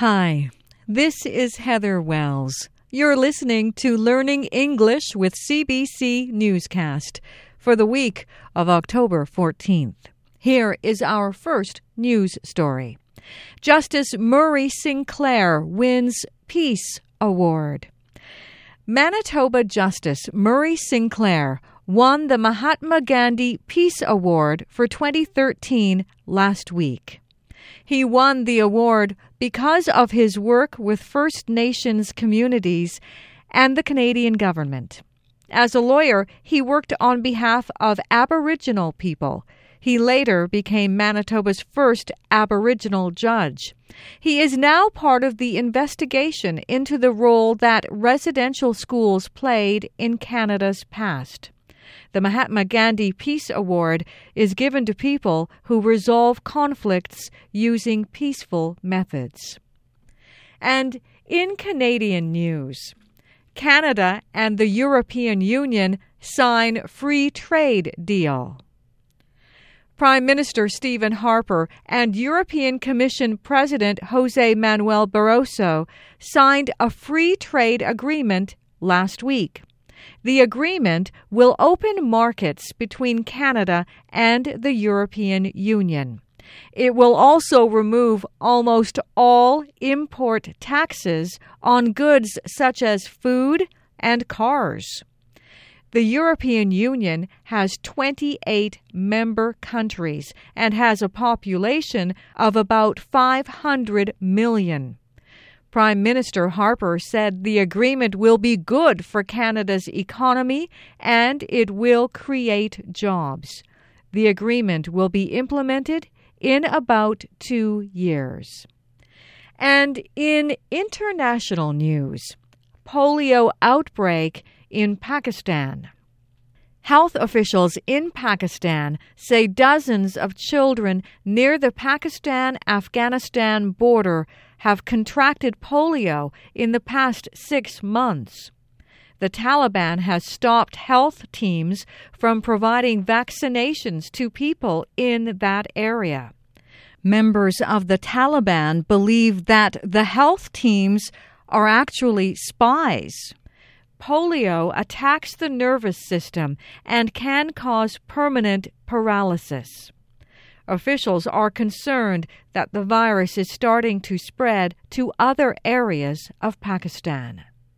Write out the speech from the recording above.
Hi, this is Heather Wells. You're listening to Learning English with CBC Newscast for the week of October 14th. Here is our first news story. Justice Murray Sinclair wins Peace Award. Manitoba Justice Murray Sinclair won the Mahatma Gandhi Peace Award for 2013 last week. He won the award because of his work with First Nations communities and the Canadian government. As a lawyer, he worked on behalf of Aboriginal people. He later became Manitoba's first Aboriginal judge. He is now part of the investigation into the role that residential schools played in Canada's past. The Mahatma Gandhi Peace Award is given to people who resolve conflicts using peaceful methods. And in Canadian news, Canada and the European Union sign free trade deal. Prime Minister Stephen Harper and European Commission President Jose Manuel Barroso signed a free trade agreement last week. The agreement will open markets between Canada and the European Union. It will also remove almost all import taxes on goods such as food and cars. The European Union has 28 member countries and has a population of about 500 million. Prime Minister Harper said the agreement will be good for Canada's economy and it will create jobs. The agreement will be implemented in about two years. And in international news, polio outbreak in Pakistan. Health officials in Pakistan say dozens of children near the Pakistan Afghanistan border have contracted polio in the past six months. The Taliban has stopped health teams from providing vaccinations to people in that area. Members of the Taliban believe that the health teams are actually spies. Polio attacks the nervous system and can cause permanent paralysis. Officials are concerned that the virus is starting to spread to other areas of Pakistan.